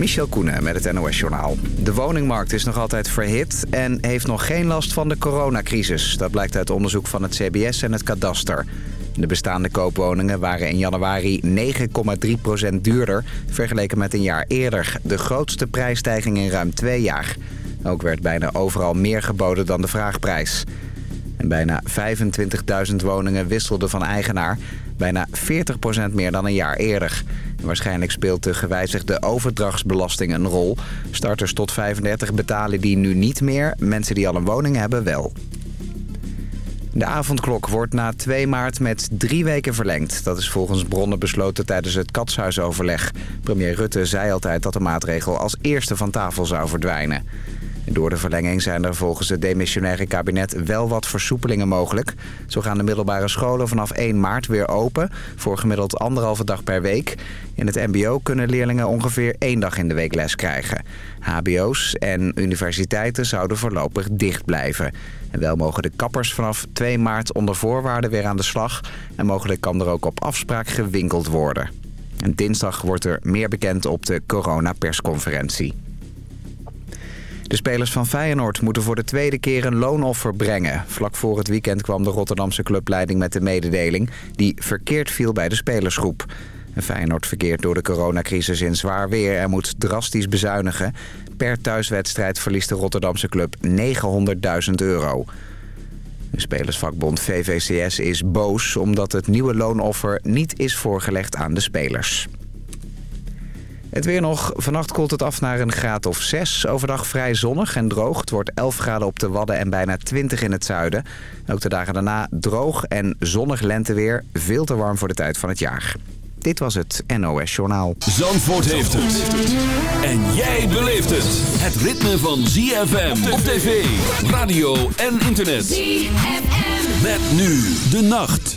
Michel Koenen met het NOS-journaal. De woningmarkt is nog altijd verhit en heeft nog geen last van de coronacrisis. Dat blijkt uit onderzoek van het CBS en het Kadaster. De bestaande koopwoningen waren in januari 9,3% duurder... vergeleken met een jaar eerder. De grootste prijsstijging in ruim twee jaar. Ook werd bijna overal meer geboden dan de vraagprijs. En bijna 25.000 woningen wisselden van eigenaar. Bijna 40% meer dan een jaar eerder. Waarschijnlijk speelt de gewijzigde overdrachtsbelasting een rol. Starters tot 35 betalen die nu niet meer. Mensen die al een woning hebben wel. De avondklok wordt na 2 maart met drie weken verlengd. Dat is volgens bronnen besloten tijdens het katshuisoverleg. Premier Rutte zei altijd dat de maatregel als eerste van tafel zou verdwijnen. Door de verlenging zijn er volgens het demissionaire kabinet wel wat versoepelingen mogelijk. Zo gaan de middelbare scholen vanaf 1 maart weer open... voor gemiddeld anderhalve dag per week. In het mbo kunnen leerlingen ongeveer één dag in de week les krijgen. HBO's en universiteiten zouden voorlopig dicht blijven. En wel mogen de kappers vanaf 2 maart onder voorwaarden weer aan de slag... en mogelijk kan er ook op afspraak gewinkeld worden. En dinsdag wordt er meer bekend op de coronapersconferentie. De spelers van Feyenoord moeten voor de tweede keer een loonoffer brengen. Vlak voor het weekend kwam de Rotterdamse clubleiding met de mededeling... die verkeerd viel bij de spelersgroep. Feyenoord verkeert door de coronacrisis in zwaar weer en moet drastisch bezuinigen. Per thuiswedstrijd verliest de Rotterdamse club 900.000 euro. De spelersvakbond VVCS is boos omdat het nieuwe loonoffer niet is voorgelegd aan de spelers. Het weer nog. Vannacht koelt het af naar een graad of 6. Overdag vrij zonnig en droog. Het wordt 11 graden op de Wadden en bijna 20 in het zuiden. Ook de dagen daarna droog en zonnig lenteweer. Veel te warm voor de tijd van het jaar. Dit was het NOS Journaal. Zandvoort heeft het. En jij beleeft het. Het ritme van ZFM op tv, radio en internet. ZFM. Met nu de nacht.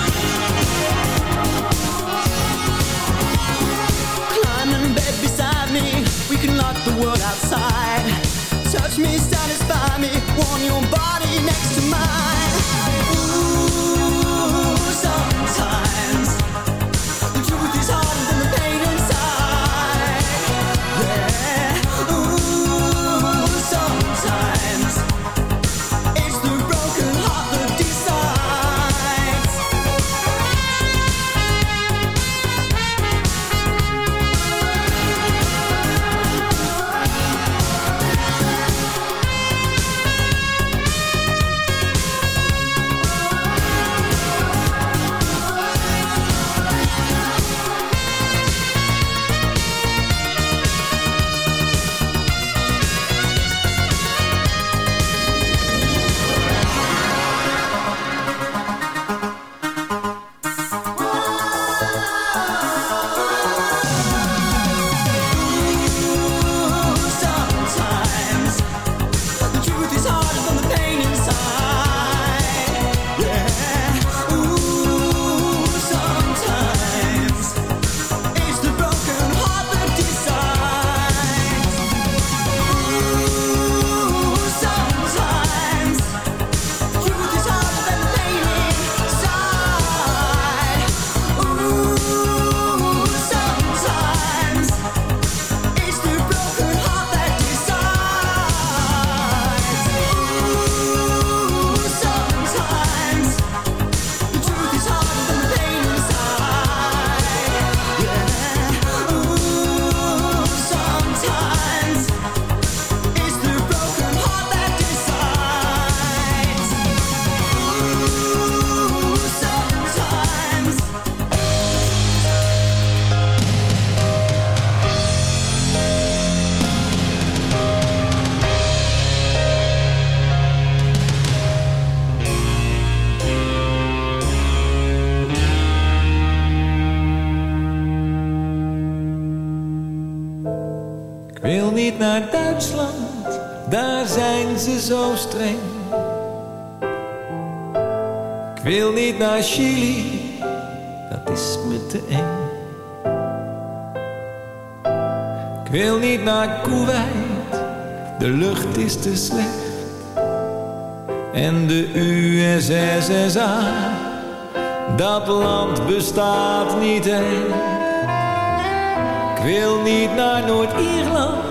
naar Duitsland, daar zijn ze zo streng. Ik wil niet naar Chili, dat is me te eng. Ik wil niet naar Kuwait, de lucht is te slecht. En de USSSA, dat land bestaat niet echt. Ik wil niet naar Noord-Ierland,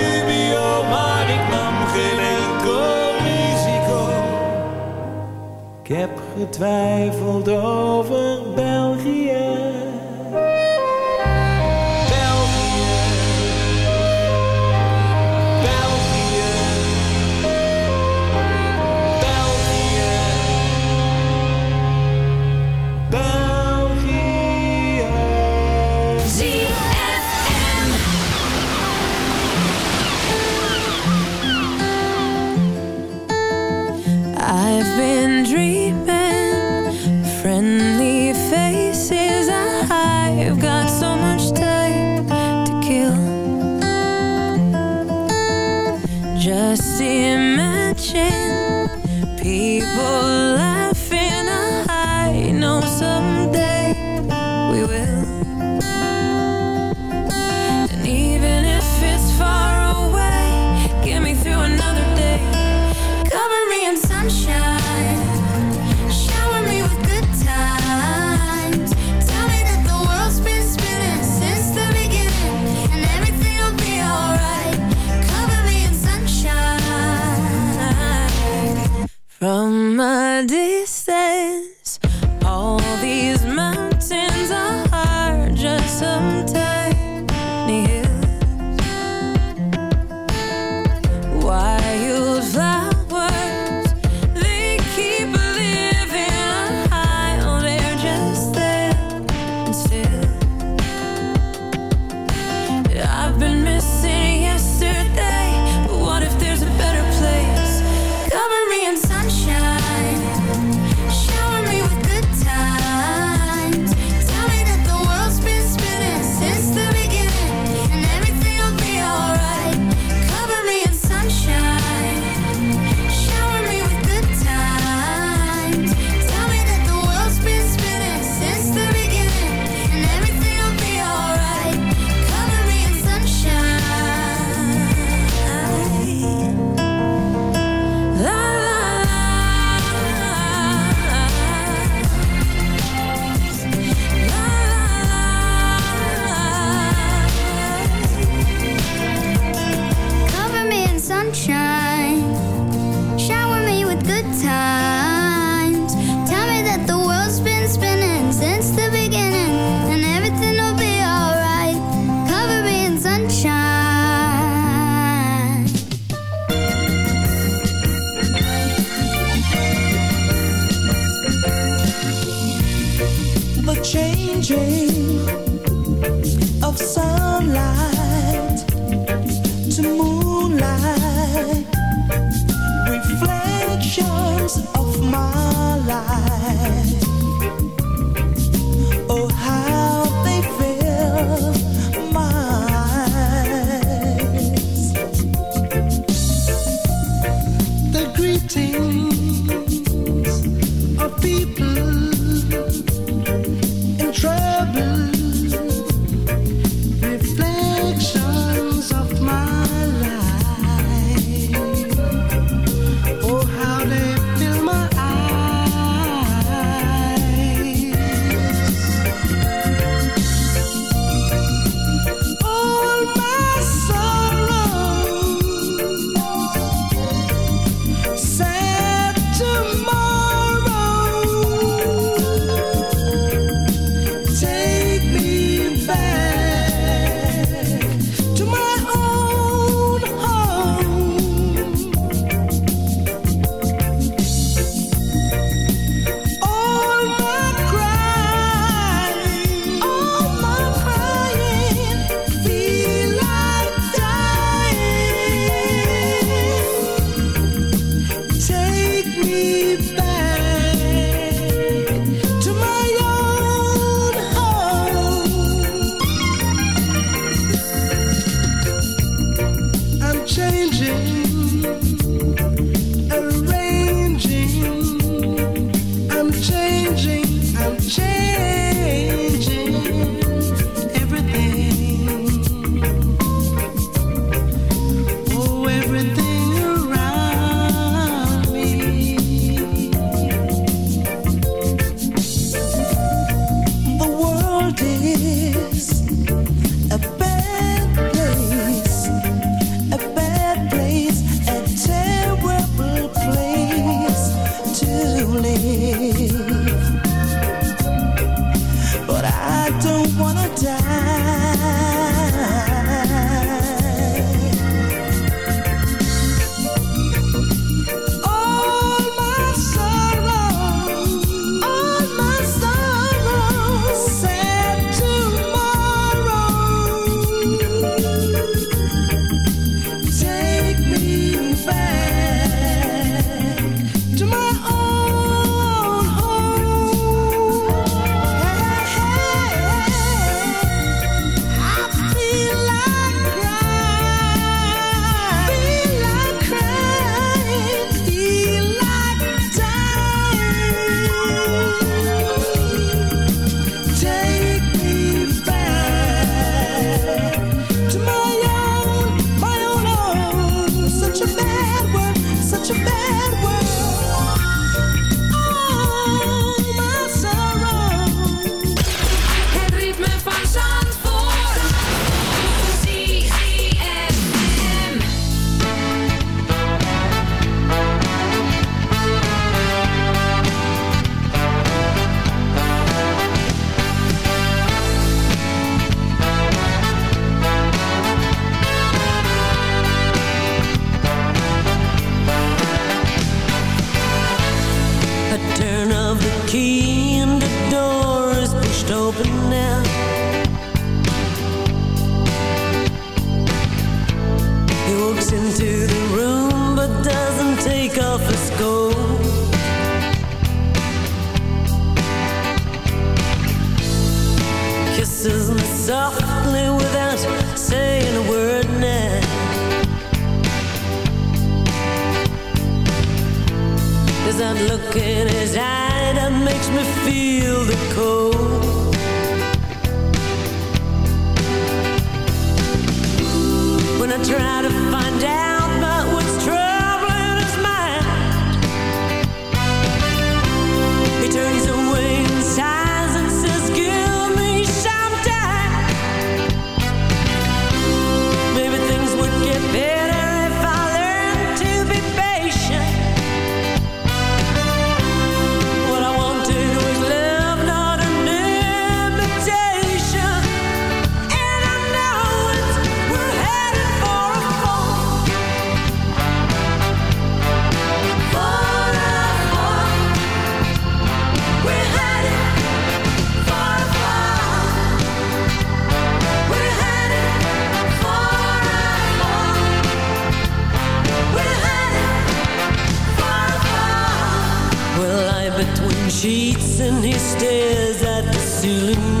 Ik heb getwijfeld over België. Sheets and he stares at the ceiling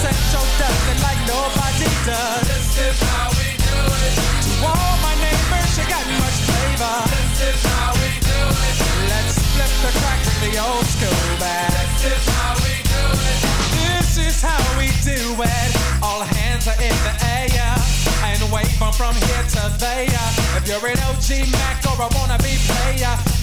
Central does it like nobody does. This is how we do it. To all my neighbors, you got much flavor. This is how we do it. Let's flip the crack with the old school bag. This is how we do it. This is how we do it. All hands are in the air and wave from from here to there. If you're an OG Mac or a wannabe player,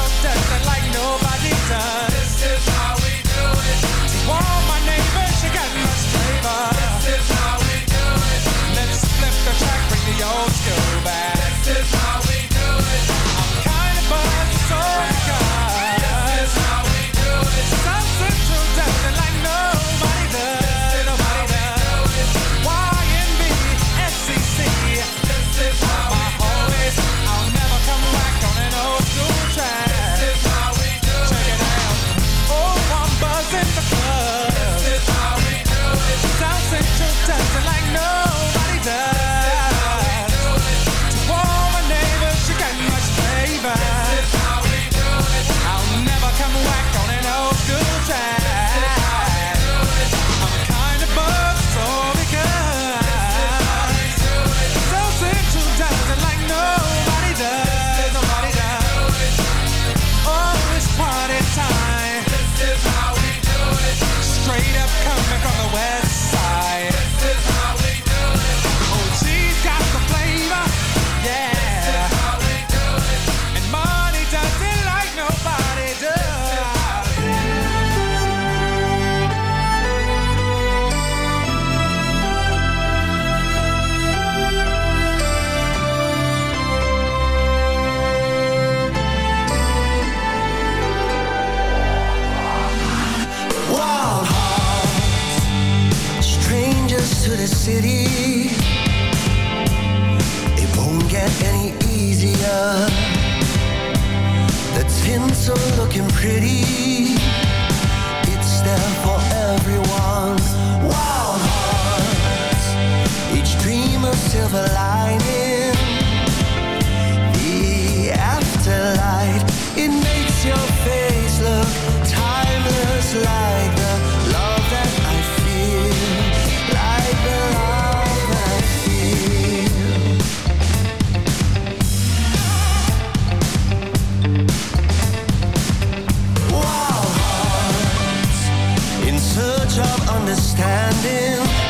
so certain like understanding.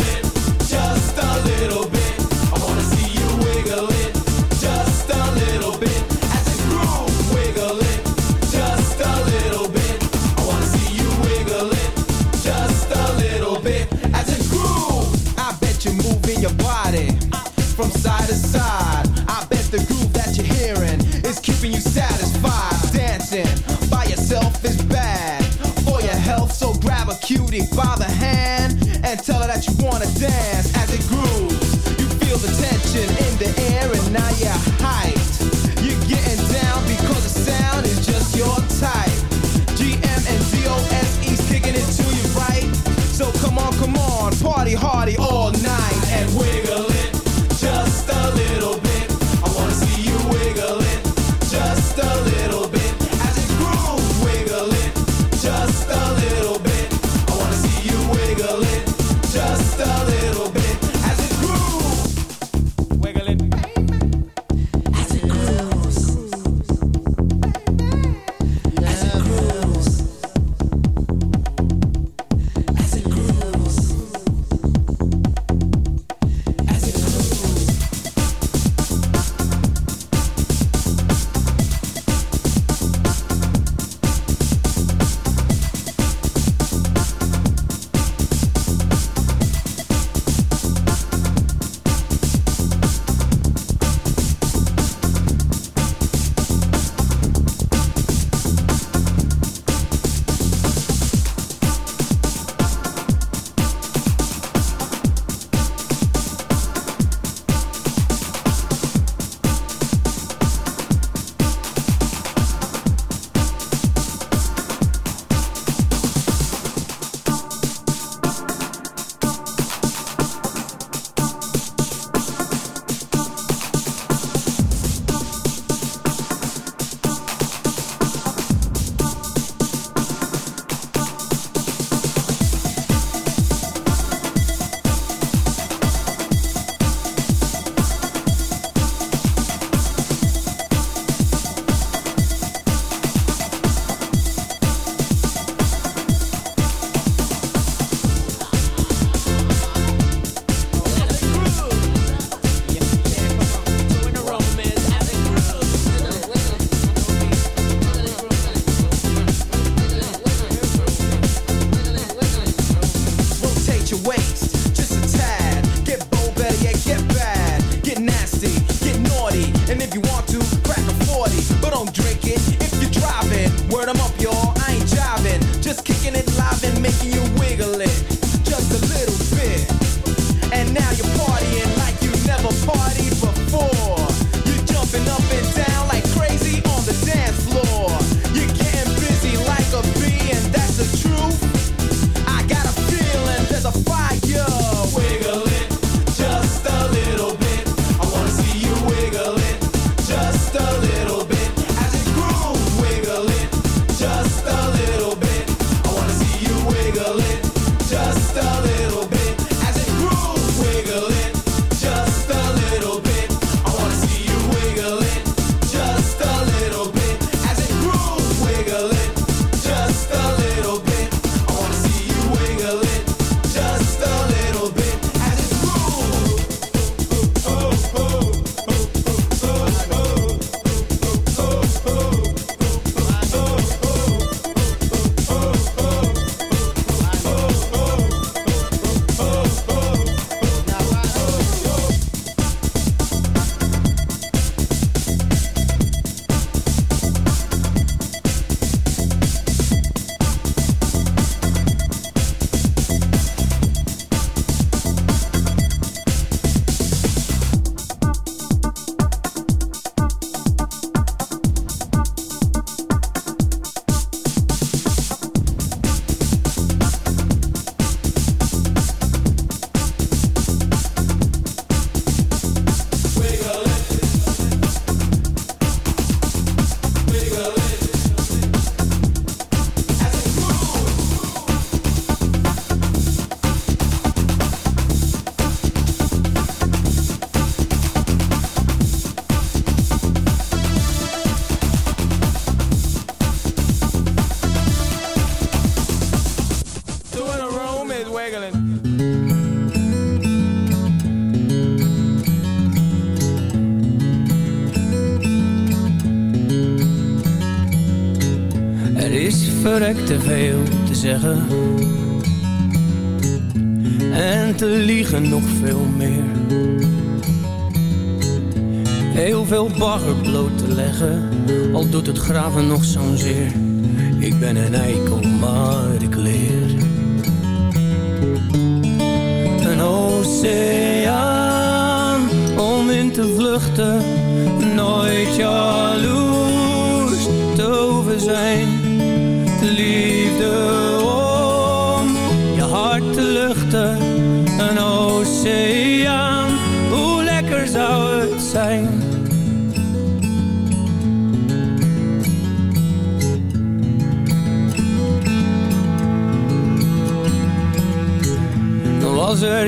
you wanna dance. Er is verrekte veel te zeggen. En te liegen nog veel meer. Heel veel bagger bloot te leggen Al doet het graven nog zo'n zeer. Ik ben een eikel maar ik leer. oceaan om in te vluchten. Nooit jaloers te over zijn. Liefde om je hart te luchten. Een oceaan, hoe lekker zou het zijn. Was er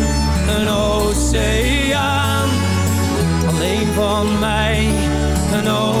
van mij een oog.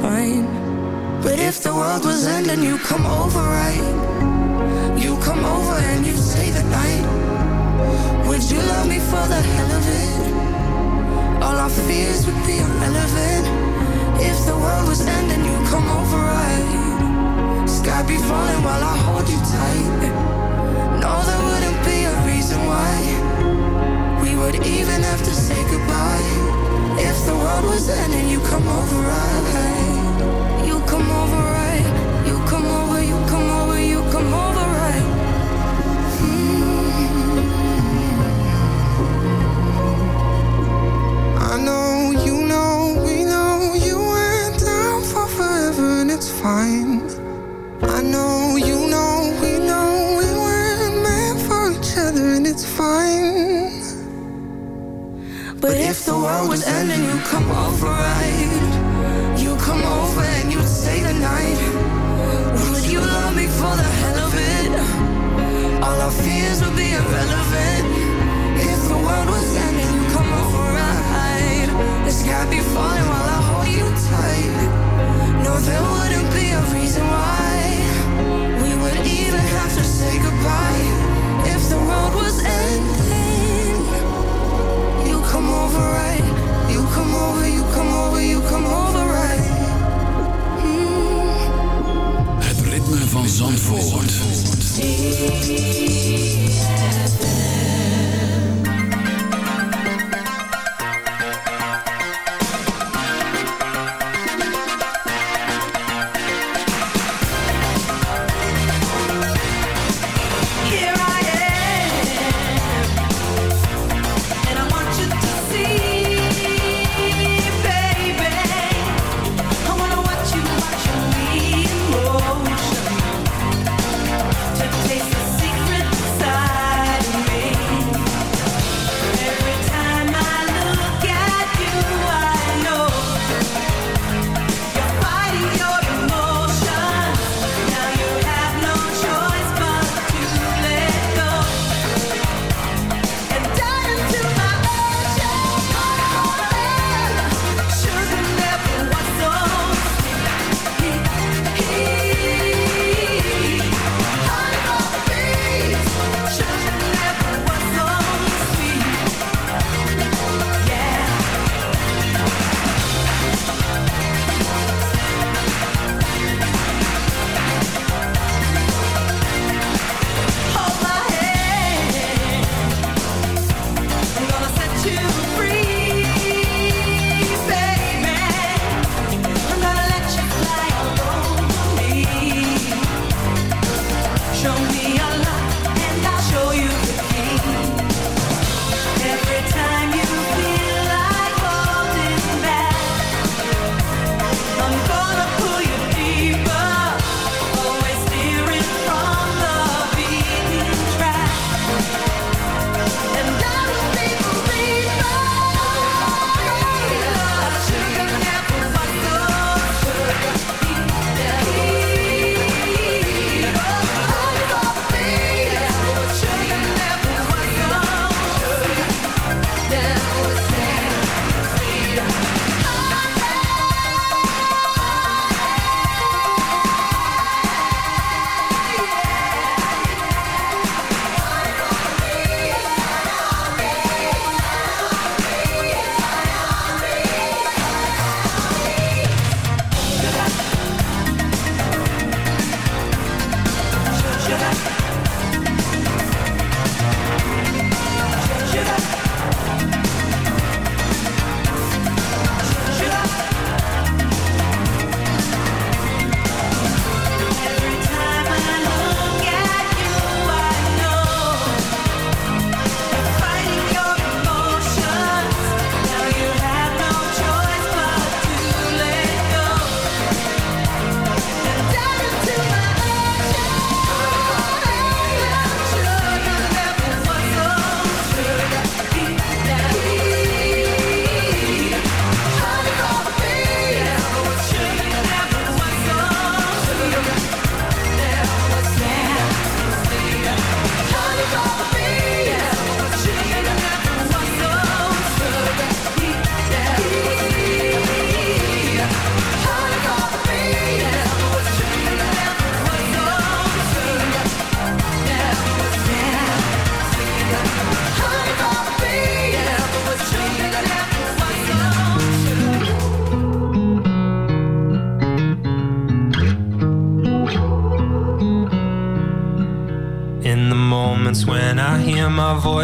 Fine. But if the world was ending, you come over, right?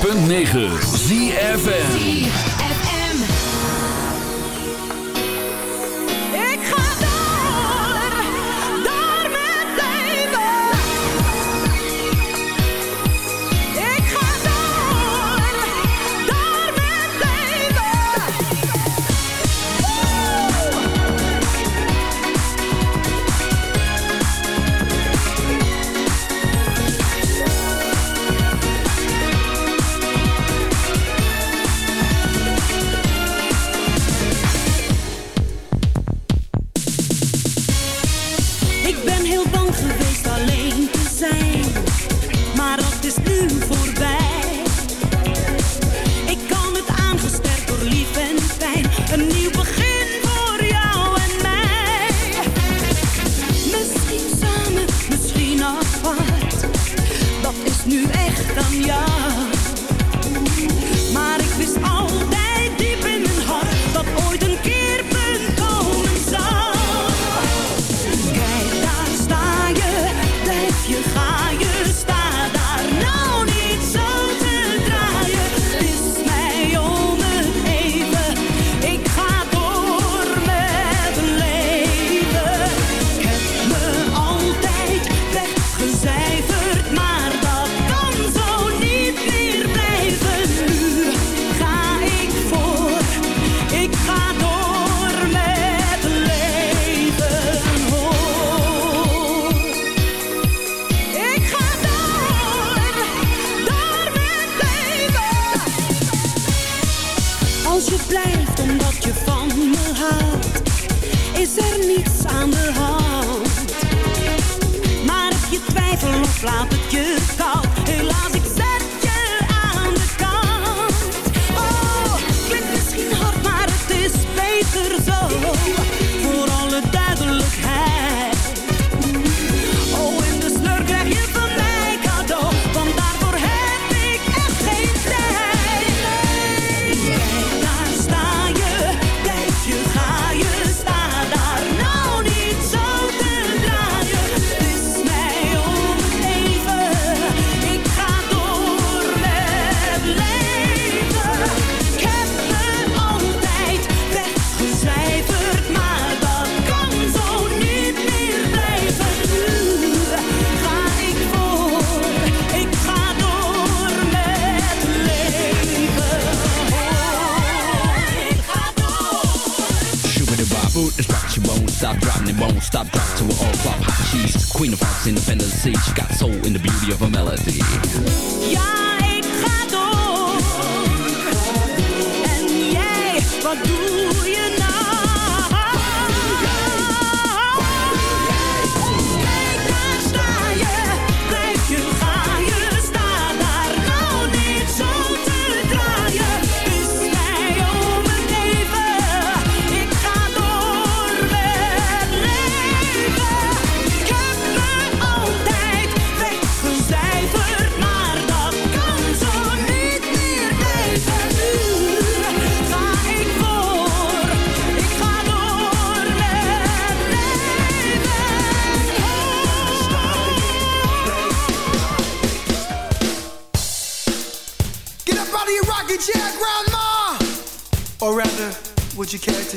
106.9 ZFN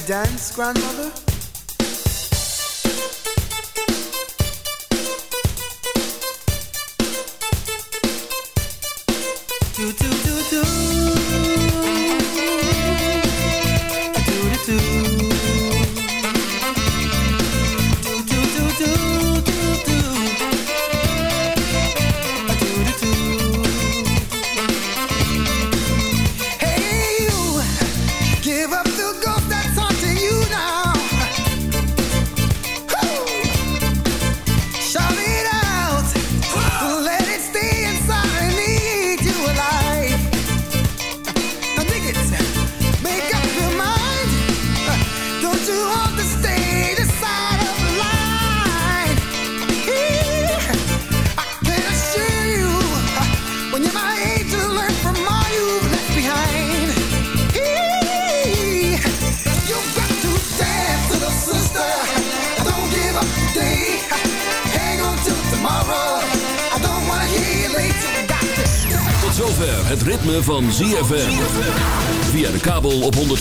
dance, grandmother?